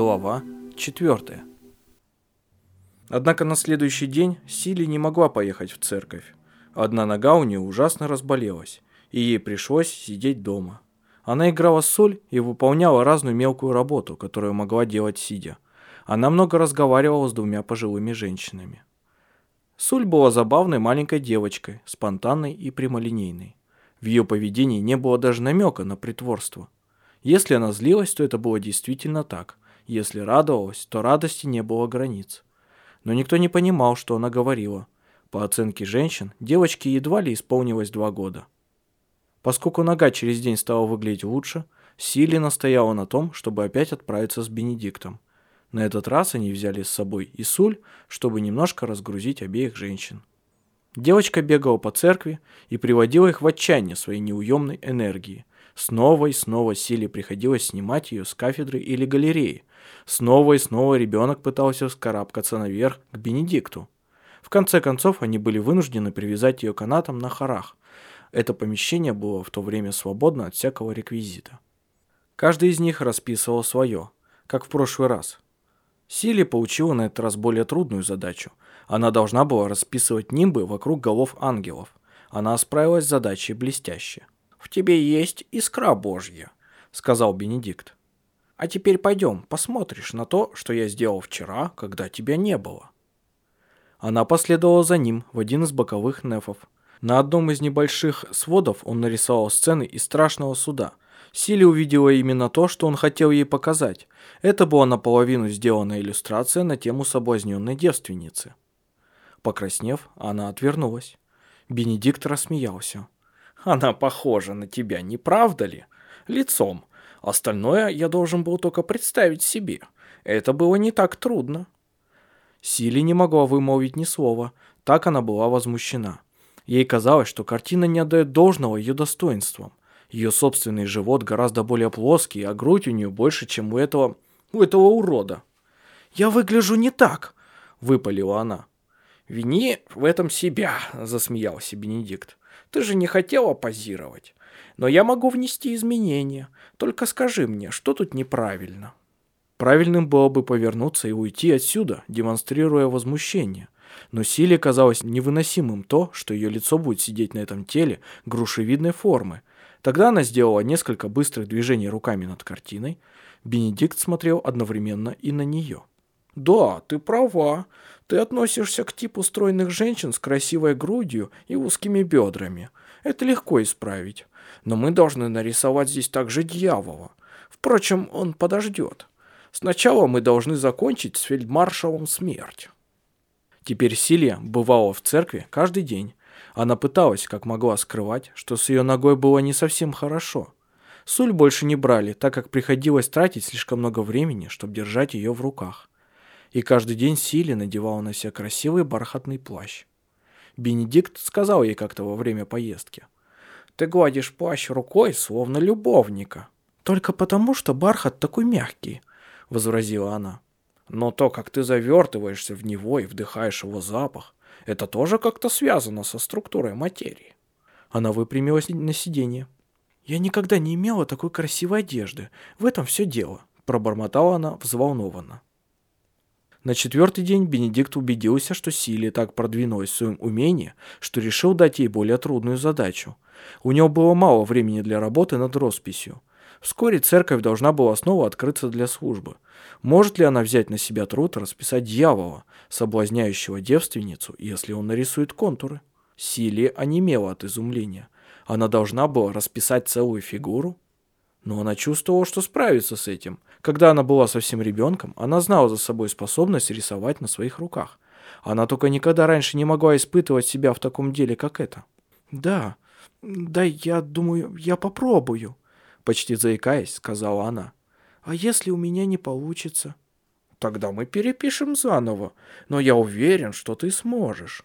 Глава 4. Однако на следующий день Сили не могла поехать в церковь. Одна нога у нее ужасно разболелась, и ей пришлось сидеть дома. Она играла соль и выполняла разную мелкую работу, которую могла делать сидя. Она много разговаривала с двумя пожилыми женщинами. Суль была забавной маленькой девочкой, спонтанной и прямолинейной. В ее поведении не было даже намека на притворство. Если она злилась, то это было действительно так. Если радовалась, то радости не было границ. Но никто не понимал, что она говорила. По оценке женщин, девочке едва ли исполнилось два года. Поскольку нога через день стала выглядеть лучше, Сили настояла на том, чтобы опять отправиться с Бенедиктом. На этот раз они взяли с собой и Суль, чтобы немножко разгрузить обеих женщин. Девочка бегала по церкви и приводила их в отчаяние своей неуемной энергии. Снова и снова Силе приходилось снимать ее с кафедры или галереи. Снова и снова ребенок пытался вскарабкаться наверх к Бенедикту. В конце концов, они были вынуждены привязать ее канатом на хорах. Это помещение было в то время свободно от всякого реквизита. Каждый из них расписывал свое, как в прошлый раз. Сили получила на этот раз более трудную задачу. Она должна была расписывать нимбы вокруг голов ангелов. Она справилась с задачей блестяще. «В тебе есть искра Божья», — сказал Бенедикт. «А теперь пойдем, посмотришь на то, что я сделал вчера, когда тебя не было». Она последовала за ним в один из боковых нефов. На одном из небольших сводов он нарисовал сцены из страшного суда. Сили увидела именно то, что он хотел ей показать. Это была наполовину сделанная иллюстрация на тему соблазненной девственницы. Покраснев, она отвернулась. Бенедикт рассмеялся. «Она похожа на тебя, не правда ли? Лицом. Остальное я должен был только представить себе. Это было не так трудно». Сили не могла вымолвить ни слова, так она была возмущена. Ей казалось, что картина не отдает должного ее достоинствам. Ее собственный живот гораздо более плоский, а грудь у нее больше, чем у этого... у этого урода. «Я выгляжу не так», — выпалила она. «Вини в этом себя», — засмеялся Бенедикт. «Ты же не хотела позировать. Но я могу внести изменения. Только скажи мне, что тут неправильно?» Правильным было бы повернуться и уйти отсюда, демонстрируя возмущение. Но Силе казалось невыносимым то, что ее лицо будет сидеть на этом теле грушевидной формы. Тогда она сделала несколько быстрых движений руками над картиной. Бенедикт смотрел одновременно и на нее. «Да, ты права. Ты относишься к типу стройных женщин с красивой грудью и узкими бедрами. Это легко исправить. Но мы должны нарисовать здесь также дьявола. Впрочем, он подождет. Сначала мы должны закончить с фельдмаршалом смерть. Теперь Силия бывала в церкви каждый день. Она пыталась, как могла, скрывать, что с ее ногой было не совсем хорошо. Суль больше не брали, так как приходилось тратить слишком много времени, чтобы держать ее в руках. И каждый день Силия надевала на себя красивый бархатный плащ. Бенедикт сказал ей как-то во время поездки. «Ты гладишь плащ рукой, словно любовника». «Только потому, что бархат такой мягкий», — возразила она. «Но то, как ты завертываешься в него и вдыхаешь его запах, это тоже как-то связано со структурой материи». Она выпрямилась на сиденье. «Я никогда не имела такой красивой одежды. В этом все дело», — пробормотала она взволнованно. На четвертый день Бенедикт убедился, что Силия так продвинулась в своем умении, что решил дать ей более трудную задачу. У него было мало времени для работы над росписью. Вскоре церковь должна была снова открыться для службы. Может ли она взять на себя труд расписать дьявола, соблазняющего девственницу, если он нарисует контуры? Силия онемела от изумления. Она должна была расписать целую фигуру? Но она чувствовала, что справится с этим. Когда она была совсем ребенком, она знала за собой способность рисовать на своих руках. Она только никогда раньше не могла испытывать себя в таком деле, как это. «Да, да, я думаю, я попробую», почти заикаясь, сказала она. «А если у меня не получится?» «Тогда мы перепишем заново, но я уверен, что ты сможешь».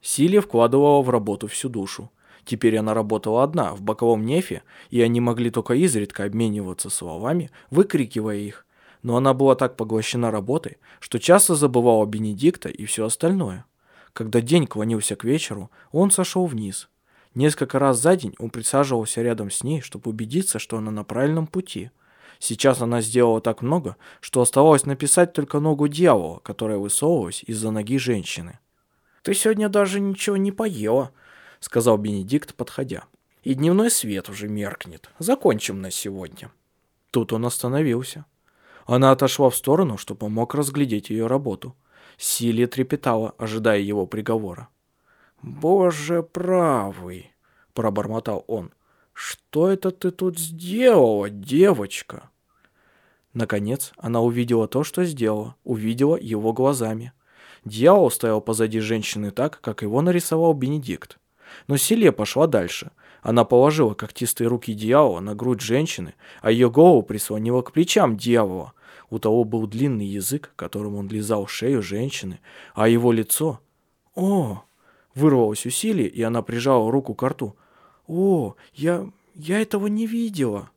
Силия вкладывала в работу всю душу. Теперь она работала одна, в боковом нефе, и они могли только изредка обмениваться словами, выкрикивая их. Но она была так поглощена работой, что часто забывала Бенедикта и все остальное. Когда день клонился к вечеру, он сошел вниз – Несколько раз за день он присаживался рядом с ней, чтобы убедиться, что она на правильном пути. Сейчас она сделала так много, что оставалось написать только ногу дьявола, которая высовывалась из-за ноги женщины. «Ты сегодня даже ничего не поела», — сказал Бенедикт, подходя. «И дневной свет уже меркнет. Закончим на сегодня». Тут он остановился. Она отошла в сторону, чтобы мог разглядеть ее работу. Силия трепетала, ожидая его приговора. «Боже правый!» — пробормотал он. «Что это ты тут сделала, девочка?» Наконец, она увидела то, что сделала, увидела его глазами. Дьявол стоял позади женщины так, как его нарисовал Бенедикт. Но Силия пошла дальше. Она положила когтистые руки дьявола на грудь женщины, а ее голову прислонила к плечам дьявола. У того был длинный язык, которым он лизал шею женщины, а его лицо... О! Вырвалось усилие, и она прижала руку к рту. О, я... я этого не видела.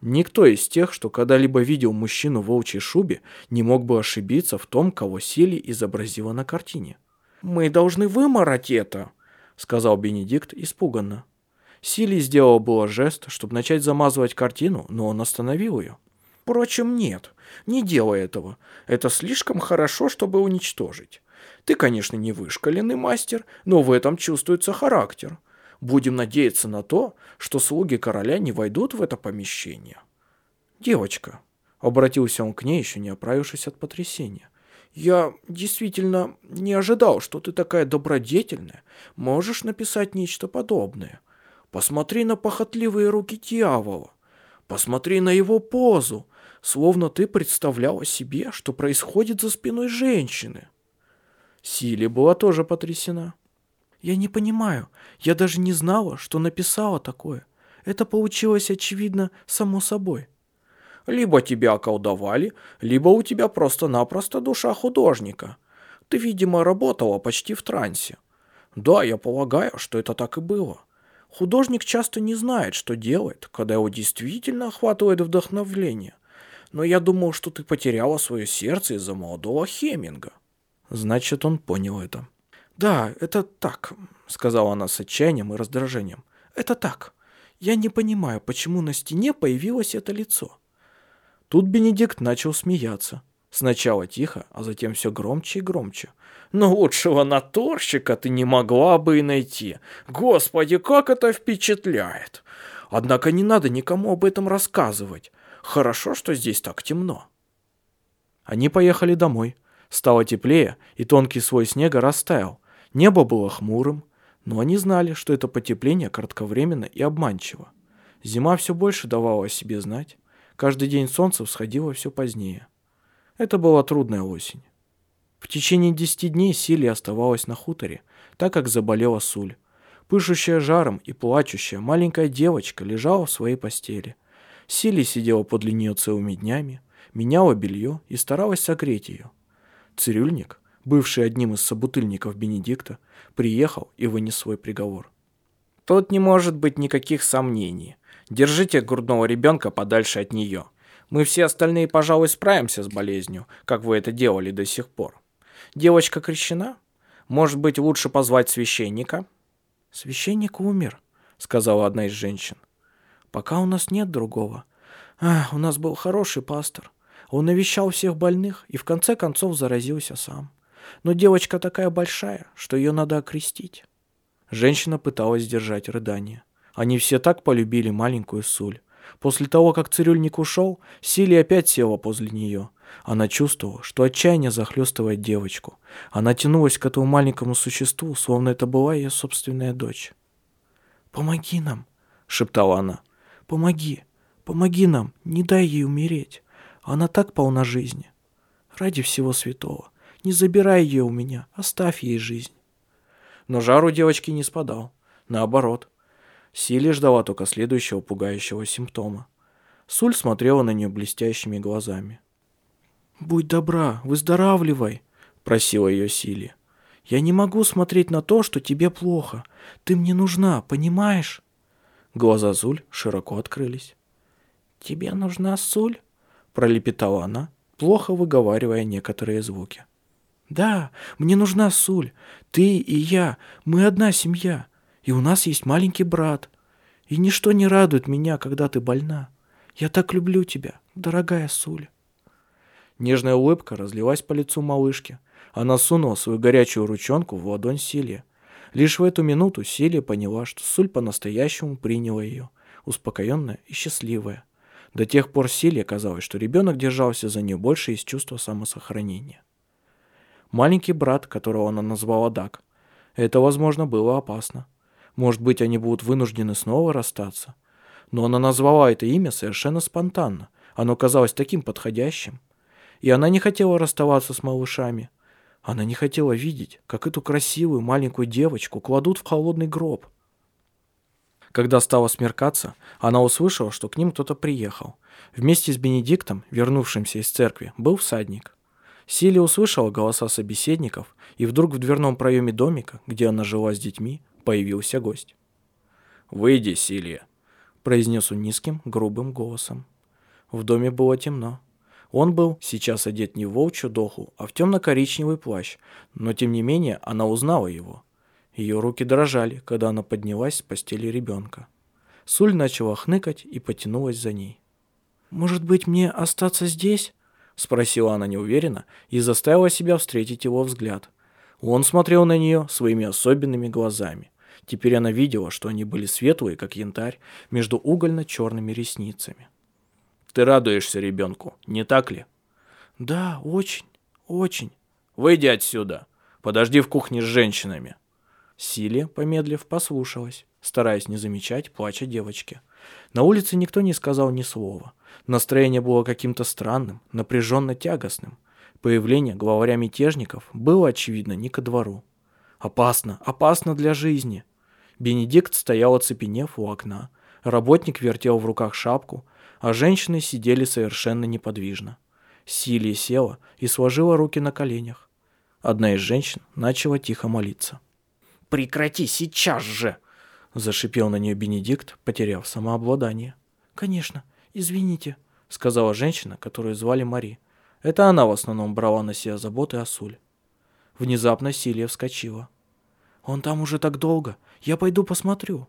Никто из тех, что когда-либо видел мужчину в волчьей шубе, не мог бы ошибиться в том, кого Сили изобразила на картине. «Мы должны вымороть это», — сказал Бенедикт испуганно. Сили сделал было жест, чтобы начать замазывать картину, но он остановил ее. «Впрочем, нет, не делай этого. Это слишком хорошо, чтобы уничтожить. Ты, конечно, не вышкаленный мастер, но в этом чувствуется характер. Будем надеяться на то, что слуги короля не войдут в это помещение. Девочка, обратился он к ней, еще не оправившись от потрясения. Я действительно не ожидал, что ты такая добродетельная. Можешь написать нечто подобное. Посмотри на похотливые руки дьявола. Посмотри на его позу, словно ты представляла себе, что происходит за спиной женщины. Сили была тоже потрясена. Я не понимаю. Я даже не знала, что написала такое. Это получилось, очевидно, само собой. Либо тебя околдовали, либо у тебя просто-напросто душа художника. Ты, видимо, работала почти в трансе. Да, я полагаю, что это так и было. Художник часто не знает, что делает, когда его действительно охватывает вдохновление. Но я думал, что ты потеряла свое сердце из-за молодого Хеминга. Значит, он понял это. «Да, это так», — сказала она с отчаянием и раздражением. «Это так. Я не понимаю, почему на стене появилось это лицо». Тут Бенедикт начал смеяться. Сначала тихо, а затем все громче и громче. «Но лучшего натурщика ты не могла бы и найти. Господи, как это впечатляет! Однако не надо никому об этом рассказывать. Хорошо, что здесь так темно». Они поехали домой. Стало теплее, и тонкий слой снега растаял. Небо было хмурым, но они знали, что это потепление кратковременно и обманчиво. Зима все больше давала о себе знать. Каждый день солнце всходило все позднее. Это была трудная осень. В течение десяти дней Сили оставалась на хуторе, так как заболела Суль. Пышущая жаром и плачущая маленькая девочка лежала в своей постели. Сили сидела подле нее целыми днями, меняла белье и старалась согреть ее. Цирюльник, бывший одним из собутыльников Бенедикта, приехал и вынес свой приговор. Тут не может быть никаких сомнений. Держите грудного ребенка подальше от нее. Мы все остальные, пожалуй, справимся с болезнью, как вы это делали до сих пор. Девочка крещена? Может быть, лучше позвать священника? Священник умер, сказала одна из женщин. Пока у нас нет другого. А, у нас был хороший пастор. Он навещал всех больных и в конце концов заразился сам. Но девочка такая большая, что ее надо окрестить. Женщина пыталась сдержать рыдание. Они все так полюбили маленькую Суль. После того, как цирюльник ушел, Сили опять села возле нее. Она чувствовала, что отчаяние захлестывает девочку. Она тянулась к этому маленькому существу, словно это была ее собственная дочь. «Помоги нам!» — шептала она. «Помоги! Помоги нам! Не дай ей умереть! Она так полна жизни! Ради всего святого! Не забирай ее у меня, оставь ей жизнь. Но жар у девочки не спадал. Наоборот. Силе ждала только следующего пугающего симптома. Суль смотрела на нее блестящими глазами. «Будь добра, выздоравливай», — просила ее Сили. «Я не могу смотреть на то, что тебе плохо. Ты мне нужна, понимаешь?» Глаза Зуль широко открылись. «Тебе нужна Суль?» — пролепетала она, плохо выговаривая некоторые звуки. Да, мне нужна Суль. Ты и я, мы одна семья. И у нас есть маленький брат. И ничто не радует меня, когда ты больна. Я так люблю тебя, дорогая Суль. Нежная улыбка разлилась по лицу малышки. Она сунула свою горячую ручонку в ладонь Силе. Лишь в эту минуту Силия поняла, что Суль по-настоящему приняла ее, успокоенная и счастливая. До тех пор Силе казалось, что ребенок держался за нее больше из чувства самосохранения. Маленький брат, которого она назвала Дак. Это, возможно, было опасно. Может быть, они будут вынуждены снова расстаться. Но она назвала это имя совершенно спонтанно. Оно казалось таким подходящим. И она не хотела расставаться с малышами. Она не хотела видеть, как эту красивую маленькую девочку кладут в холодный гроб. Когда стало смеркаться, она услышала, что к ним кто-то приехал. Вместе с Бенедиктом, вернувшимся из церкви, был всадник. Сили услышала голоса собеседников, и вдруг в дверном проеме домика, где она жила с детьми, появился гость. «Выйди, Силия», — произнес он низким, грубым голосом. В доме было темно. Он был сейчас одет не в волчью доху, а в темно-коричневый плащ, но тем не менее она узнала его. Ее руки дрожали, когда она поднялась с постели ребенка. Суль начала хныкать и потянулась за ней. «Может быть, мне остаться здесь?» — спросила она неуверенно и заставила себя встретить его взгляд. Он смотрел на нее своими особенными глазами. Теперь она видела, что они были светлые, как янтарь, между угольно-черными ресницами. Ты радуешься ребенку, не так ли? Да, очень, очень. Выйди отсюда. Подожди в кухне с женщинами. Силия, помедлив, послушалась, стараясь не замечать плача девочки. На улице никто не сказал ни слова. Настроение было каким-то странным, напряженно-тягостным. Появление главаря мятежников было, очевидно, не ко двору. Опасно, опасно для жизни. Бенедикт стоял оцепенев у окна. Работник вертел в руках шапку, а женщины сидели совершенно неподвижно. Силия села и сложила руки на коленях. Одна из женщин начала тихо молиться. «Прекрати сейчас же!» – зашипел на нее Бенедикт, потеряв самообладание. «Конечно, извините», – сказала женщина, которую звали Мари. Это она в основном брала на себя заботы о Суль. Внезапно Силия вскочила. «Он там уже так долго. Я пойду посмотрю».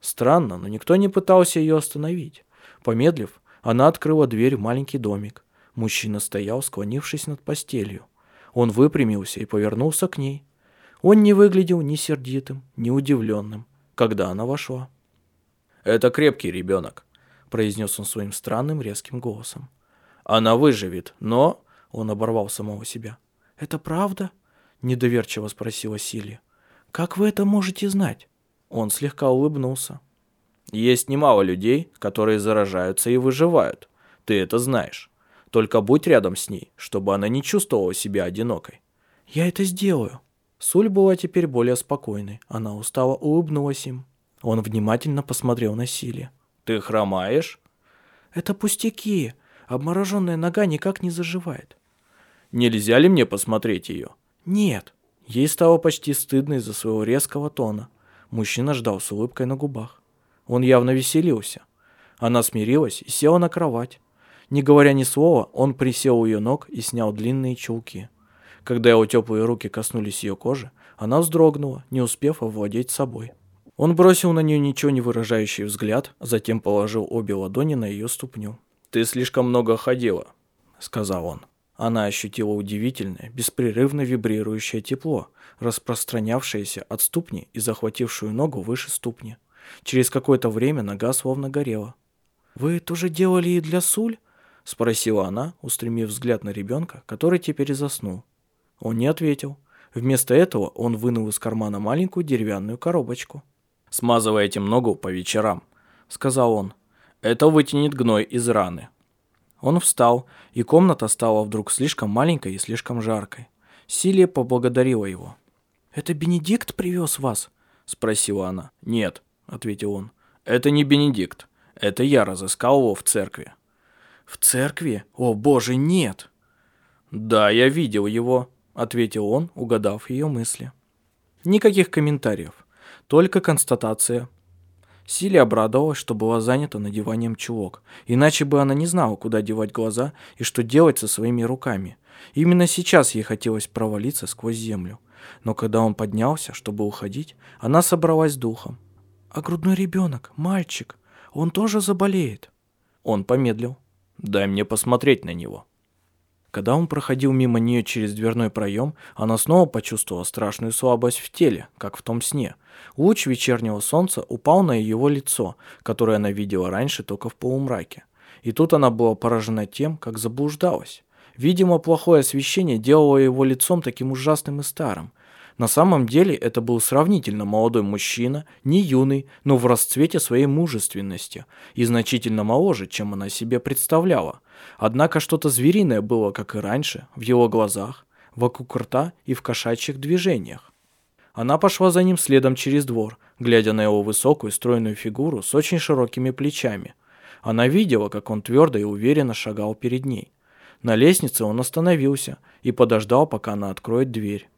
Странно, но никто не пытался ее остановить. Помедлив, она открыла дверь в маленький домик. Мужчина стоял, склонившись над постелью. Он выпрямился и повернулся к ней. Он не выглядел ни сердитым, ни удивленным, когда она вошла. «Это крепкий ребенок», — произнес он своим странным резким голосом. «Она выживет, но...» — он оборвал самого себя. «Это правда?» — недоверчиво спросила Силия. «Как вы это можете знать?» Он слегка улыбнулся. Есть немало людей, которые заражаются и выживают. Ты это знаешь. Только будь рядом с ней, чтобы она не чувствовала себя одинокой. Я это сделаю. Суль была теперь более спокойной. Она устало улыбнулась им. Он внимательно посмотрел на Силе. Ты хромаешь? Это пустяки. Обмороженная нога никак не заживает. Нельзя ли мне посмотреть ее? Нет. Ей стало почти стыдно из-за своего резкого тона. Мужчина ждал с улыбкой на губах. Он явно веселился. Она смирилась и села на кровать. Не говоря ни слова, он присел у ее ног и снял длинные чулки. Когда его теплые руки коснулись ее кожи, она вздрогнула, не успев овладеть собой. Он бросил на нее ничего не выражающий взгляд, затем положил обе ладони на ее ступню. «Ты слишком много ходила», — сказал он. Она ощутила удивительное, беспрерывно вибрирующее тепло, распространявшееся от ступни и захватившую ногу выше ступни. Через какое-то время нога словно горела. «Вы это уже делали и для Суль?» — спросила она, устремив взгляд на ребенка, который теперь заснул. Он не ответил. Вместо этого он вынул из кармана маленькую деревянную коробочку. «Смазывай этим ногу по вечерам», — сказал он. «Это вытянет гной из раны». Он встал, и комната стала вдруг слишком маленькой и слишком жаркой. Силия поблагодарила его. «Это Бенедикт привез вас?» — спросила она. «Нет, ответил он. «Это не Бенедикт. Это я разыскал его в церкви». «В церкви? О, боже, нет!» «Да, я видел его», — ответил он, угадав ее мысли. Никаких комментариев, только констатация. Силия обрадовалась, что была занята надеванием чулок, иначе бы она не знала, куда девать глаза и что делать со своими руками. Именно сейчас ей хотелось провалиться сквозь землю. Но когда он поднялся, чтобы уходить, она собралась духом. «А грудной ребенок, мальчик, он тоже заболеет?» Он помедлил. «Дай мне посмотреть на него». Когда он проходил мимо нее через дверной проем, она снова почувствовала страшную слабость в теле, как в том сне. Луч вечернего солнца упал на его лицо, которое она видела раньше только в полумраке. И тут она была поражена тем, как заблуждалась. Видимо, плохое освещение делало его лицом таким ужасным и старым. На самом деле это был сравнительно молодой мужчина, не юный, но в расцвете своей мужественности и значительно моложе, чем она себе представляла. Однако что-то звериное было, как и раньше, в его глазах, вокруг рта и в кошачьих движениях. Она пошла за ним следом через двор, глядя на его высокую стройную фигуру с очень широкими плечами. Она видела, как он твердо и уверенно шагал перед ней. На лестнице он остановился и подождал, пока она откроет дверь.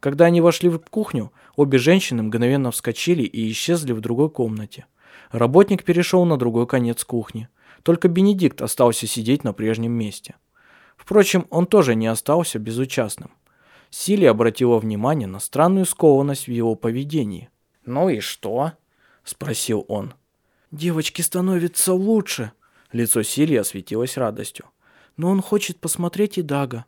Когда они вошли в кухню, обе женщины мгновенно вскочили и исчезли в другой комнате. Работник перешел на другой конец кухни. Только Бенедикт остался сидеть на прежнем месте. Впрочем, он тоже не остался безучастным. Сили обратила внимание на странную скованность в его поведении. «Ну и что?» – спросил он. «Девочке становится лучше», – лицо Сили осветилось радостью. «Но он хочет посмотреть и Дага.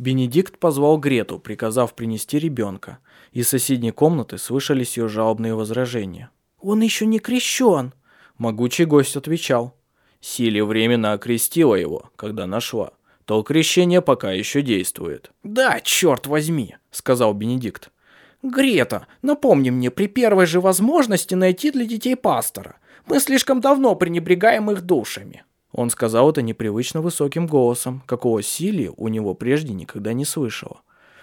Бенедикт позвал Грету, приказав принести ребенка. Из соседней комнаты слышались ее жалобные возражения. «Он еще не крещен!» Могучий гость отвечал. Силе временно окрестила его, когда нашла. То крещение пока еще действует. «Да, черт возьми!» — сказал Бенедикт. «Грета, напомни мне при первой же возможности найти для детей пастора. Мы слишком давно пренебрегаем их душами». Он сказал это непривычно высоким голосом, какого Сили у него прежде никогда не слышала.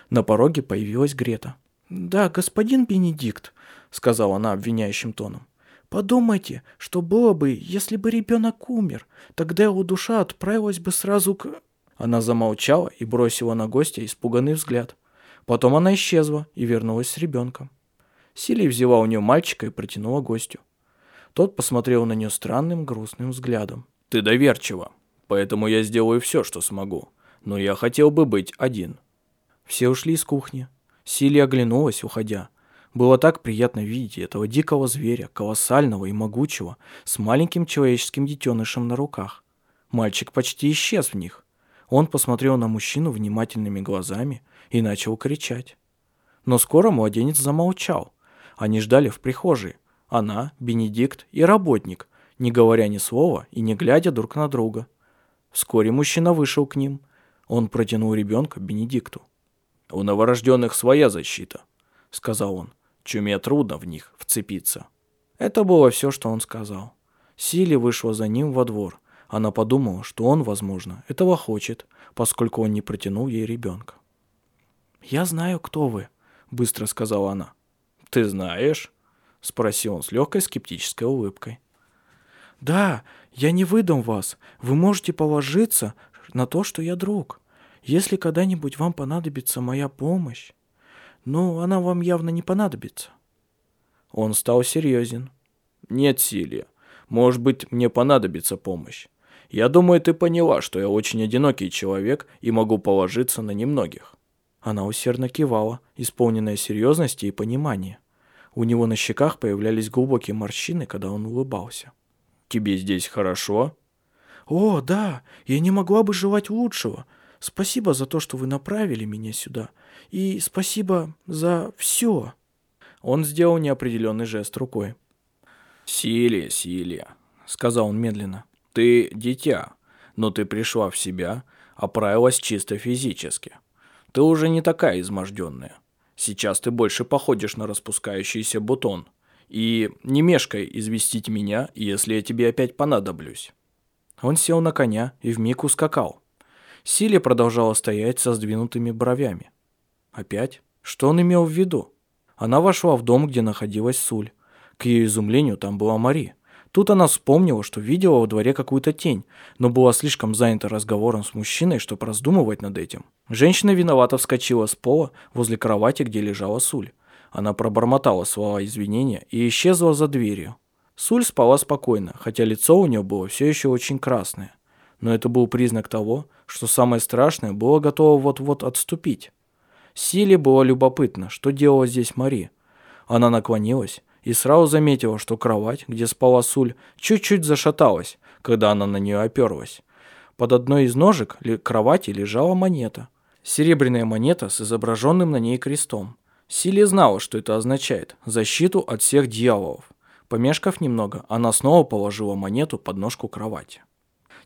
На пороге появилась Грета. «Да, господин Бенедикт», — сказала она обвиняющим тоном. «Подумайте, что было бы, если бы ребенок умер. Тогда его душа отправилась бы сразу к...» Она замолчала и бросила на гостя испуганный взгляд. Потом она исчезла и вернулась с ребенком. Сили взяла у нее мальчика и протянула гостю. Тот посмотрел на нее странным грустным взглядом. Ты доверчива, поэтому я сделаю все, что смогу. Но я хотел бы быть один». Все ушли из кухни. Силия оглянулась, уходя. Было так приятно видеть этого дикого зверя, колоссального и могучего, с маленьким человеческим детенышем на руках. Мальчик почти исчез в них. Он посмотрел на мужчину внимательными глазами и начал кричать. Но скоро младенец замолчал. Они ждали в прихожей. Она, Бенедикт и работник, не говоря ни слова и не глядя друг на друга. Вскоре мужчина вышел к ним. Он протянул ребенка Бенедикту. «У новорожденных своя защита», — сказал он. «Чуме трудно в них вцепиться». Это было все, что он сказал. Сили вышла за ним во двор. Она подумала, что он, возможно, этого хочет, поскольку он не протянул ей ребенка. «Я знаю, кто вы», — быстро сказала она. «Ты знаешь?» — спросил он с легкой скептической улыбкой. «Да, я не выдам вас. Вы можете положиться на то, что я друг. Если когда-нибудь вам понадобится моя помощь, ну, она вам явно не понадобится». Он стал серьезен. «Нет, Силия, может быть, мне понадобится помощь. Я думаю, ты поняла, что я очень одинокий человек и могу положиться на немногих». Она усердно кивала, исполненная серьезности и понимания. У него на щеках появлялись глубокие морщины, когда он улыбался. Тебе здесь хорошо?» «О, да, я не могла бы желать лучшего. Спасибо за то, что вы направили меня сюда. И спасибо за все». Он сделал неопределенный жест рукой. «Силия, Силия», — сказал он медленно, — «ты дитя, но ты пришла в себя, оправилась чисто физически. Ты уже не такая изможденная. Сейчас ты больше походишь на распускающийся бутон. И не мешкай известить меня, если я тебе опять понадоблюсь». Он сел на коня и вмиг ускакал. Силе продолжала стоять со сдвинутыми бровями. Опять? Что он имел в виду? Она вошла в дом, где находилась Суль. К ее изумлению там была Мари. Тут она вспомнила, что видела во дворе какую-то тень, но была слишком занята разговором с мужчиной, чтобы раздумывать над этим. Женщина виновато вскочила с пола возле кровати, где лежала Суль. Она пробормотала слова извинения и исчезла за дверью. Суль спала спокойно, хотя лицо у нее было все еще очень красное. Но это был признак того, что самое страшное было готово вот-вот отступить. Силе было любопытно, что делала здесь Мари. Она наклонилась и сразу заметила, что кровать, где спала Суль, чуть-чуть зашаталась, когда она на нее оперлась. Под одной из ножек кровати лежала монета. Серебряная монета с изображенным на ней крестом. Силия знала, что это означает – защиту от всех дьяволов. Помешкав немного, она снова положила монету под ножку кровати.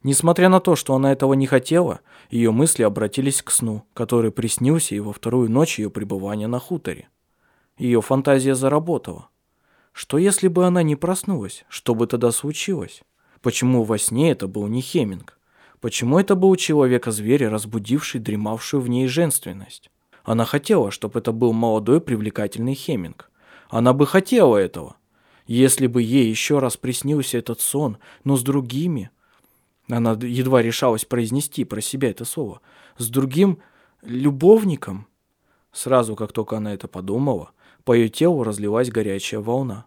Несмотря на то, что она этого не хотела, ее мысли обратились к сну, который приснился ей во вторую ночь ее пребывания на хуторе. Ее фантазия заработала. Что если бы она не проснулась? Что бы тогда случилось? Почему во сне это был не Хеминг? Почему это был человека-зверь, разбудивший дремавшую в ней женственность? Она хотела, чтобы это был молодой привлекательный Хеминг. Она бы хотела этого. Если бы ей еще раз приснился этот сон, но с другими, она едва решалась произнести про себя это слово. С другим любовником. Сразу, как только она это подумала, по ее телу разлилась горячая волна.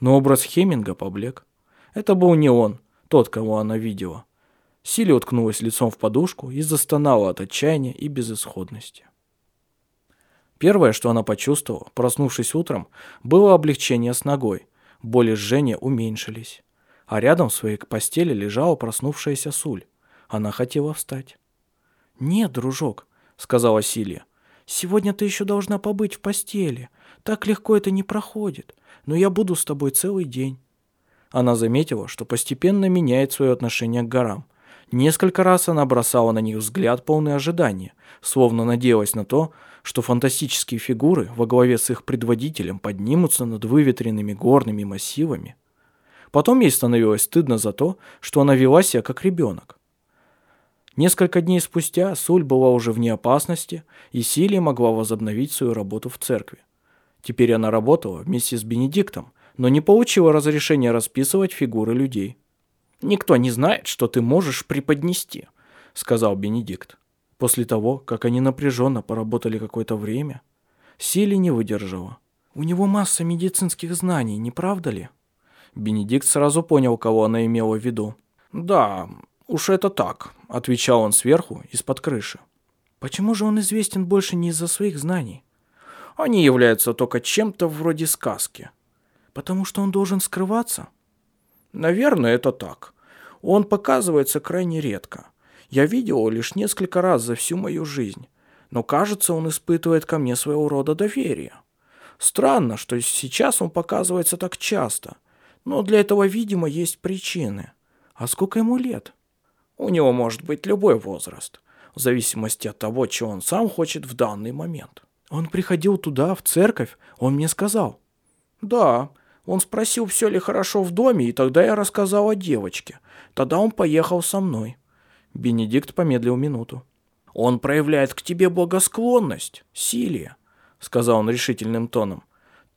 Но образ Хеминга поблек. Это был не он, тот, кого она видела. Сили уткнулась лицом в подушку и застонала от отчаяния и безысходности. Первое, что она почувствовала, проснувшись утром, было облегчение с ногой. Боли жжения уменьшились а рядом в своей постели лежала проснувшаяся Суль. Она хотела встать. «Нет, дружок», — сказала Силия, — «сегодня ты еще должна побыть в постели. Так легко это не проходит, но я буду с тобой целый день». Она заметила, что постепенно меняет свое отношение к горам. Несколько раз она бросала на них взгляд полный ожидания, словно надеялась на то, что фантастические фигуры во главе с их предводителем поднимутся над выветренными горными массивами Потом ей становилось стыдно за то, что она вела себя как ребенок. Несколько дней спустя Суль была уже вне опасности, и Силия могла возобновить свою работу в церкви. Теперь она работала вместе с Бенедиктом, но не получила разрешения расписывать фигуры людей. «Никто не знает, что ты можешь преподнести», — сказал Бенедикт. После того, как они напряженно поработали какое-то время, Сили не выдержала. «У него масса медицинских знаний, не правда ли?» Бенедикт сразу понял, кого она имела в виду. «Да, уж это так», — отвечал он сверху, из-под крыши. «Почему же он известен больше не из-за своих знаний?» «Они являются только чем-то вроде сказки». «Потому что он должен скрываться?» «Наверное, это так. Он показывается крайне редко. Я видел его лишь несколько раз за всю мою жизнь, но кажется, он испытывает ко мне своего рода доверие. Странно, что сейчас он показывается так часто — но для этого, видимо, есть причины. А сколько ему лет? У него может быть любой возраст, в зависимости от того, чего он сам хочет в данный момент. Он приходил туда, в церковь, он мне сказал. Да, он спросил, все ли хорошо в доме, и тогда я рассказал о девочке. Тогда он поехал со мной. Бенедикт помедлил минуту. «Он проявляет к тебе благосклонность, Силия», — сказал он решительным тоном.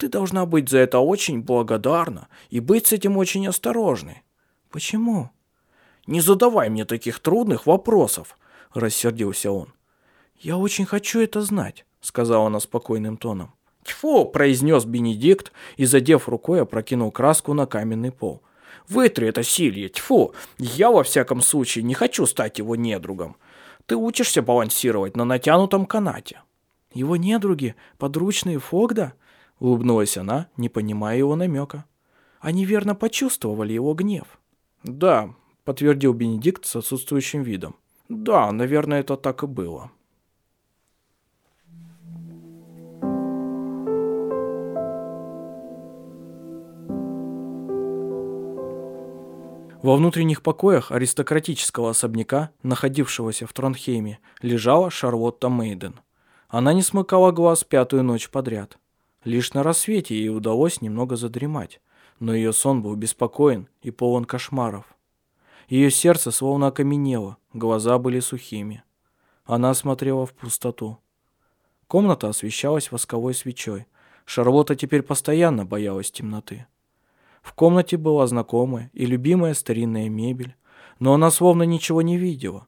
Ты должна быть за это очень благодарна и быть с этим очень осторожной. Почему? Не задавай мне таких трудных вопросов, рассердился он. Я очень хочу это знать, сказала она спокойным тоном. Тьфу, произнес Бенедикт и, задев рукой, опрокинул краску на каменный пол. Вытри это силье, тьфу, я во всяком случае не хочу стать его недругом. Ты учишься балансировать на натянутом канате. Его недруги, подручные Фогда? Улыбнулась она, не понимая его намека. Они верно почувствовали его гнев. «Да», — подтвердил Бенедикт с отсутствующим видом. «Да, наверное, это так и было». Во внутренних покоях аристократического особняка, находившегося в Тронхейме, лежала Шарлотта Мейден. Она не смыкала глаз пятую ночь подряд. Лишь на рассвете ей удалось немного задремать, но ее сон был беспокоен и полон кошмаров. Ее сердце словно окаменело, глаза были сухими. Она смотрела в пустоту. Комната освещалась восковой свечой. Шарлотта теперь постоянно боялась темноты. В комнате была знакомая и любимая старинная мебель, но она словно ничего не видела.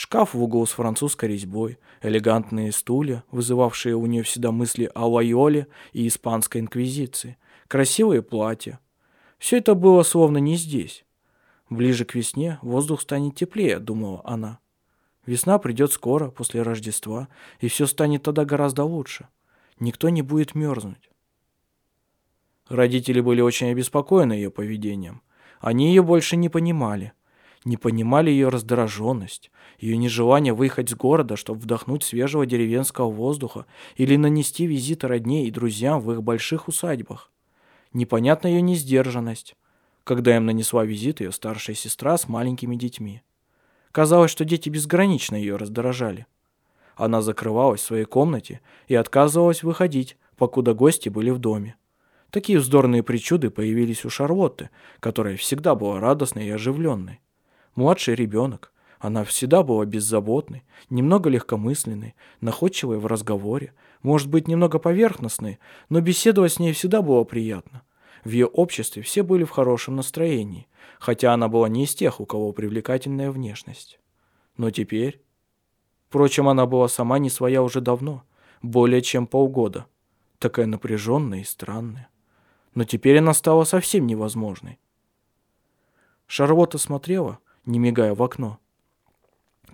Шкаф в углу с французской резьбой, элегантные стулья, вызывавшие у нее всегда мысли о Лайоле и испанской инквизиции, красивые платья. Все это было словно не здесь. Ближе к весне воздух станет теплее, думала она. Весна придет скоро, после Рождества, и все станет тогда гораздо лучше. Никто не будет мерзнуть. Родители были очень обеспокоены ее поведением. Они ее больше не понимали. Не понимали ее раздраженность, ее нежелание выехать с города, чтобы вдохнуть свежего деревенского воздуха или нанести визит родней и друзьям в их больших усадьбах. Непонятна ее несдержанность, когда им нанесла визит ее старшая сестра с маленькими детьми. Казалось, что дети безгранично ее раздражали. Она закрывалась в своей комнате и отказывалась выходить, покуда гости были в доме. Такие вздорные причуды появились у Шарлотты, которая всегда была радостной и оживленной. Младший ребенок, она всегда была беззаботной, немного легкомысленной, находчивой в разговоре, может быть, немного поверхностной, но беседовать с ней всегда было приятно. В ее обществе все были в хорошем настроении, хотя она была не из тех, у кого привлекательная внешность. Но теперь... Впрочем, она была сама не своя уже давно, более чем полгода. Такая напряженная и странная. Но теперь она стала совсем невозможной. Шарлотта смотрела, не мигая в окно.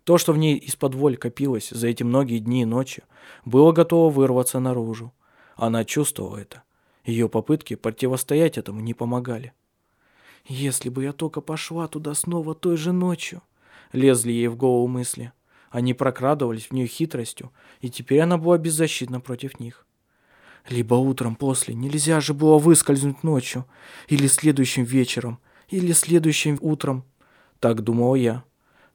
То, что в ней из-под воль копилось за эти многие дни и ночи, было готово вырваться наружу. Она чувствовала это. Ее попытки противостоять этому не помогали. «Если бы я только пошла туда снова той же ночью», — лезли ей в голову мысли. Они прокрадывались в нее хитростью, и теперь она была беззащитна против них. Либо утром после, нельзя же было выскользнуть ночью, или следующим вечером, или следующим утром. Так думал я.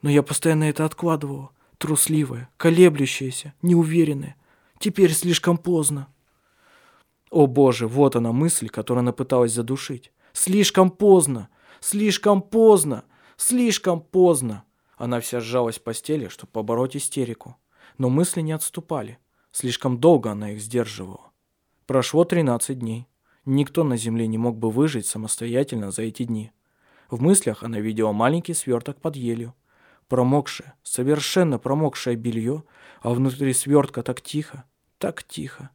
Но я постоянно это откладывала. Трусливая, колеблющаяся, неуверенная. Теперь слишком поздно. О боже, вот она мысль, которую она пыталась задушить. Слишком поздно, слишком поздно, слишком поздно. Она вся сжалась в постели, чтобы побороть истерику. Но мысли не отступали. Слишком долго она их сдерживала. Прошло 13 дней. Никто на земле не мог бы выжить самостоятельно за эти дни. В мыслях она видела маленький сверток под елью. Промокшее, совершенно промокшее белье, а внутри свертка так тихо, так тихо.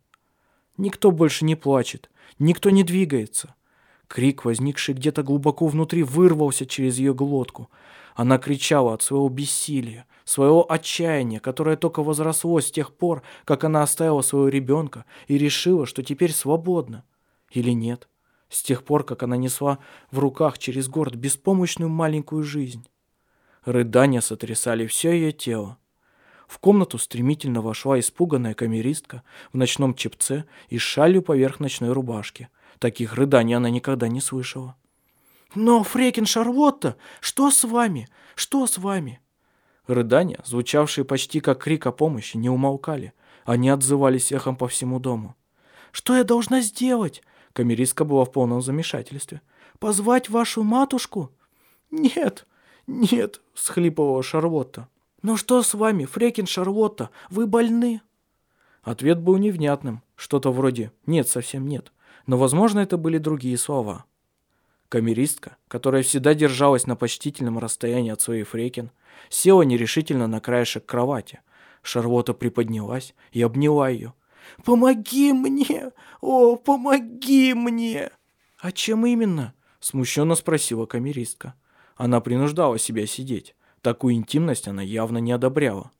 Никто больше не плачет, никто не двигается. Крик, возникший где-то глубоко внутри, вырвался через ее глотку. Она кричала от своего бессилия, своего отчаяния, которое только возросло с тех пор, как она оставила своего ребенка и решила, что теперь свободна. Или нет? С тех пор, как она несла в руках через город беспомощную маленькую жизнь. Рыдания сотрясали все ее тело. В комнату стремительно вошла испуганная камеристка в ночном чепце и шалью поверх ночной рубашки. Таких рыданий она никогда не слышала. «Но, Фрекин Шарлотта, что с вами? Что с вами?» Рыдания, звучавшие почти как крик о помощи, не умолкали. Они отзывались эхом по всему дому. «Что я должна сделать?» Камеристка была в полном замешательстве. «Позвать вашу матушку?» «Нет, нет», — схлипывала Шарлотта. «Ну что с вами, Фрекин Шарлотта? Вы больны?» Ответ был невнятным, что-то вроде «нет, совсем нет». Но, возможно, это были другие слова. Камеристка, которая всегда держалась на почтительном расстоянии от своей Фрекин, села нерешительно на краешек кровати. Шарлотта приподнялась и обняла ее. «Помоги мне! О, помоги мне!» «А чем именно?» – смущенно спросила камеристка. Она принуждала себя сидеть. Такую интимность она явно не одобряла.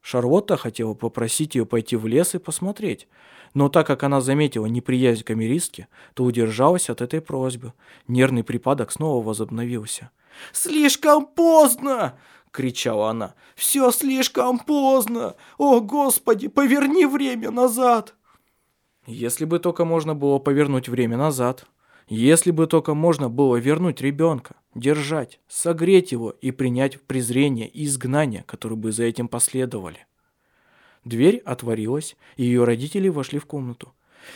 Шарлотта хотела попросить ее пойти в лес и посмотреть, но так как она заметила неприязнь камеристки, то удержалась от этой просьбы. Нервный припадок снова возобновился. «Слишком поздно!» — кричала она. «Все слишком поздно! О, Господи, поверни время назад!» Если бы только можно было повернуть время назад, если бы только можно было вернуть ребенка, держать, согреть его и принять презрение и изгнание, которые бы за этим последовали. Дверь отворилась, и ее родители вошли в комнату.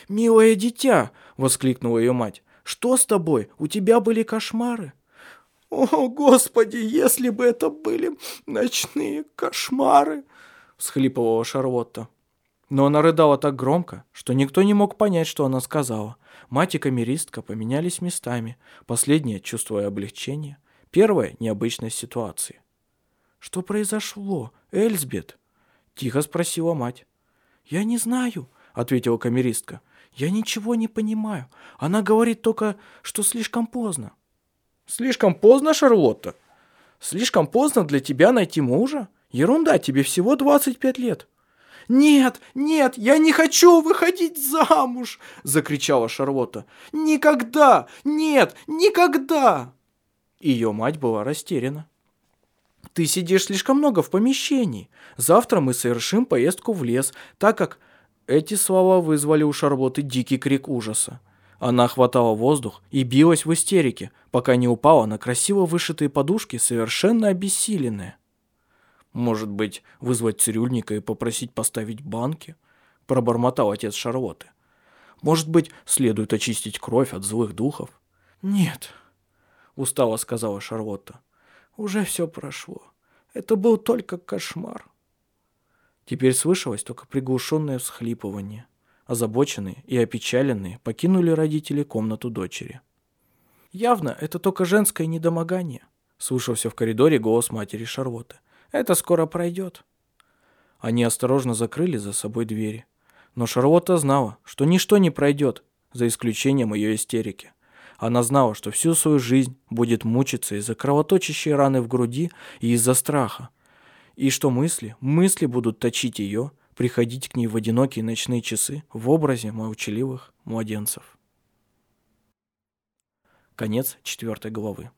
«Милое дитя!» — воскликнула ее мать. «Что с тобой? У тебя были кошмары?» «О, Господи, если бы это были ночные кошмары!» — всхлипывала Шарлотта. Но она рыдала так громко, что никто не мог понять, что она сказала. Мать и камеристка поменялись местами, последняя чувствуя облегчение, первая – необычность ситуации. «Что произошло, Эльзбет?» – тихо спросила мать. «Я не знаю», – ответила камеристка. «Я ничего не понимаю. Она говорит только, что слишком поздно». «Слишком поздно, Шарлотта? Слишком поздно для тебя найти мужа? Ерунда, тебе всего 25 лет». «Нет, нет, я не хочу выходить замуж!» — закричала Шарлотта. «Никогда! Нет, никогда!» Ее мать была растеряна. Ты сидишь слишком много в помещении. Завтра мы совершим поездку в лес, так как...» Эти слова вызвали у Шарлотты дикий крик ужаса. Она хватала воздух и билась в истерике, пока не упала на красиво вышитые подушки, совершенно обессиленная. «Может быть, вызвать цирюльника и попросить поставить банки?» – пробормотал отец Шарлотты. «Может быть, следует очистить кровь от злых духов?» «Нет», – устало сказала Шарлотта. «Уже все прошло. Это был только кошмар». Теперь слышалось только приглушенное всхлипывание. Озабоченные и опечаленные покинули родители комнату дочери. «Явно это только женское недомогание», — слышался в коридоре голос матери Шарлотты. «Это скоро пройдет». Они осторожно закрыли за собой двери. Но Шарлотта знала, что ничто не пройдет, за исключением ее истерики. Она знала, что всю свою жизнь будет мучиться из-за кровоточащей раны в груди и из-за страха. И что мысли, мысли будут точить ее, приходить к ней в одинокие ночные часы в образе молчаливых младенцев. Конец четвертой главы.